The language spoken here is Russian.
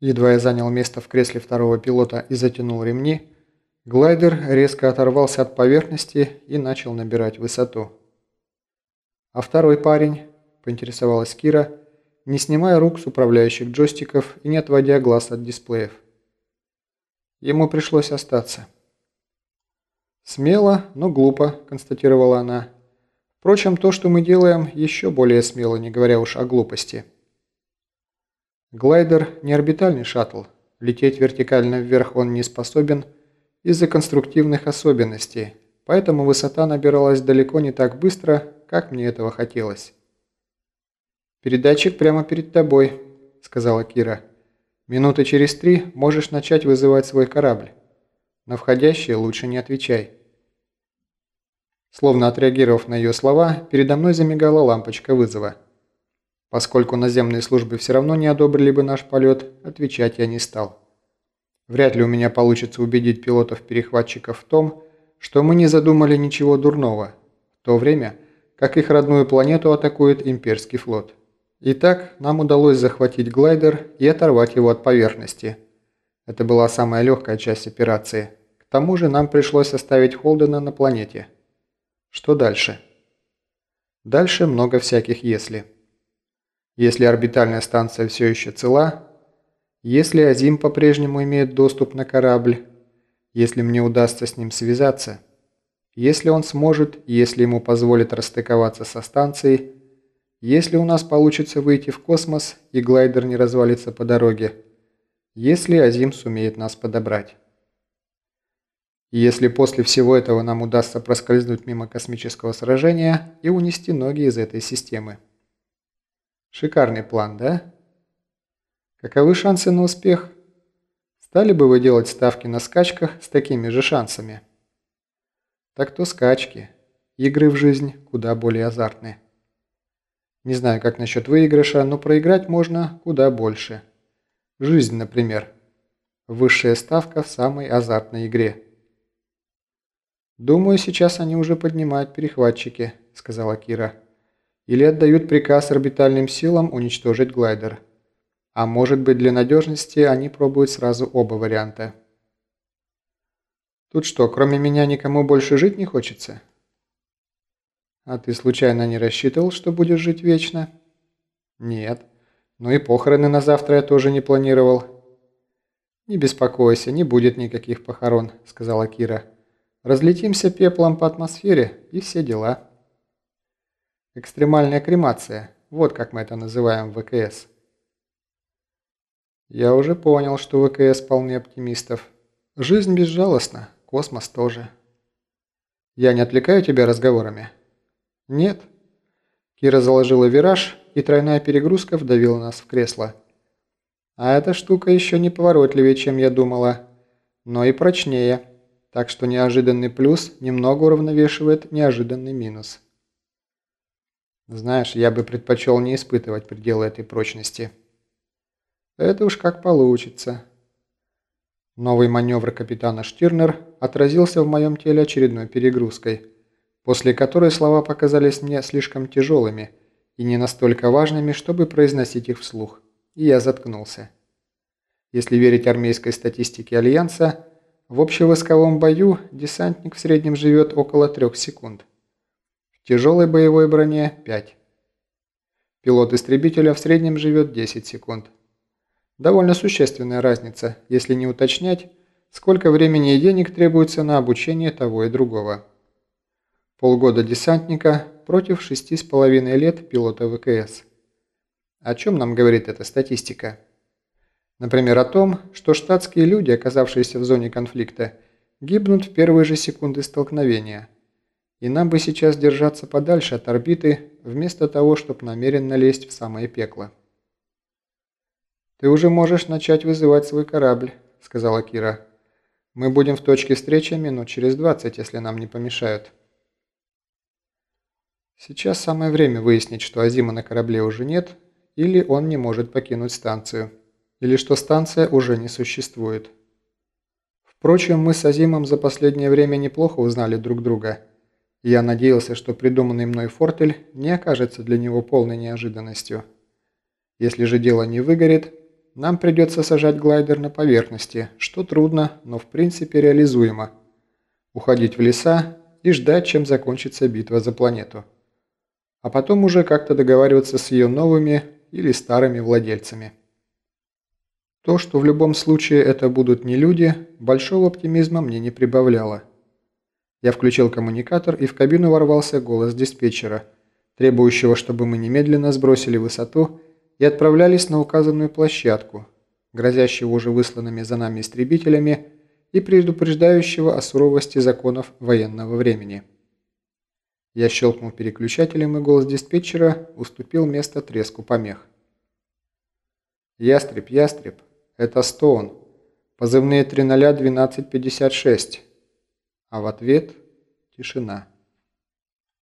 Едва я занял место в кресле второго пилота и затянул ремни, глайдер резко оторвался от поверхности и начал набирать высоту. «А второй парень?» – поинтересовалась Кира, не снимая рук с управляющих джойстиков и не отводя глаз от дисплеев. Ему пришлось остаться. «Смело, но глупо», – констатировала она. «Впрочем, то, что мы делаем, еще более смело, не говоря уж о глупости». Глайдер – не орбитальный шаттл. Лететь вертикально вверх он не способен из-за конструктивных особенностей, поэтому высота набиралась далеко не так быстро, как мне этого хотелось. «Передатчик прямо перед тобой», – сказала Кира. «Минуты через три можешь начать вызывать свой корабль. На входящие лучше не отвечай». Словно отреагировав на ее слова, передо мной замигала лампочка вызова. Поскольку наземные службы все равно не одобрили бы наш полет, отвечать я не стал. Вряд ли у меня получится убедить пилотов-перехватчиков в том, что мы не задумали ничего дурного, в то время как их родную планету атакует имперский флот. Итак, нам удалось захватить глайдер и оторвать его от поверхности. Это была самая легкая часть операции. К тому же нам пришлось оставить Холдена на планете. Что дальше? Дальше много всяких «если». Если орбитальная станция все еще цела, если Азим по-прежнему имеет доступ на корабль, если мне удастся с ним связаться, если он сможет, если ему позволят расстыковаться со станцией, если у нас получится выйти в космос и глайдер не развалится по дороге, если Азим сумеет нас подобрать. Если после всего этого нам удастся проскользнуть мимо космического сражения и унести ноги из этой системы. Шикарный план, да? Каковы шансы на успех? Стали бы вы делать ставки на скачках с такими же шансами? Так то скачки. Игры в жизнь куда более азартные. Не знаю, как насчет выигрыша, но проиграть можно куда больше. Жизнь, например. Высшая ставка в самой азартной игре. «Думаю, сейчас они уже поднимают перехватчики», — сказала Кира или отдают приказ орбитальным силам уничтожить глайдер. А может быть для надежности они пробуют сразу оба варианта. Тут что, кроме меня никому больше жить не хочется? А ты случайно не рассчитывал, что будешь жить вечно? Нет. Ну и похороны на завтра я тоже не планировал. Не беспокойся, не будет никаких похорон, сказала Кира. Разлетимся пеплом по атмосфере и все дела. Экстремальная кремация. Вот как мы это называем в ВКС. Я уже понял, что ВКС полны оптимистов. Жизнь безжалостна, космос тоже. Я не отвлекаю тебя разговорами? Нет. Кира заложила вираж, и тройная перегрузка вдавила нас в кресло. А эта штука еще не поворотливее, чем я думала, но и прочнее, так что неожиданный плюс немного уравновешивает неожиданный минус. Знаешь, я бы предпочел не испытывать пределы этой прочности. Это уж как получится. Новый маневр капитана Штирнер отразился в моем теле очередной перегрузкой, после которой слова показались мне слишком тяжелыми и не настолько важными, чтобы произносить их вслух, и я заткнулся. Если верить армейской статистике Альянса, в общевойсковом бою десантник в среднем живет около трех секунд тяжелой боевой броне – 5. Пилот истребителя в среднем живет 10 секунд. Довольно существенная разница, если не уточнять, сколько времени и денег требуется на обучение того и другого. Полгода десантника против 6,5 лет пилота ВКС. О чем нам говорит эта статистика? Например, о том, что штатские люди, оказавшиеся в зоне конфликта, гибнут в первые же секунды столкновения – и нам бы сейчас держаться подальше от орбиты, вместо того, чтобы намеренно лезть в самое пекло. «Ты уже можешь начать вызывать свой корабль», — сказала Кира. «Мы будем в точке встречи минут через 20, если нам не помешают». Сейчас самое время выяснить, что Азима на корабле уже нет, или он не может покинуть станцию, или что станция уже не существует. Впрочем, мы с Азимом за последнее время неплохо узнали друг друга – я надеялся, что придуманный мной фортель не окажется для него полной неожиданностью. Если же дело не выгорит, Нам придется сажать глайдер на поверхности, что трудно, но в принципе реализуемо. Уходить в леса и ждать, чем закончится битва за планету. А потом уже как-то договариваться с ее новыми или старыми владельцами. То, что в любом случае это будут не люди, большого оптимизма мне не прибавляло. Я включил коммуникатор и в кабину ворвался голос диспетчера, требующего, чтобы мы немедленно сбросили высоту и отправлялись на указанную площадку, грозящего уже высланными за нами истребителями и предупреждающего о суровости законов военного времени. Я щелкнул переключателем, и голос диспетчера уступил место треску помех. «Ястреб, ястреб, это Стоун. Позывные 300-1256». А в ответ – тишина.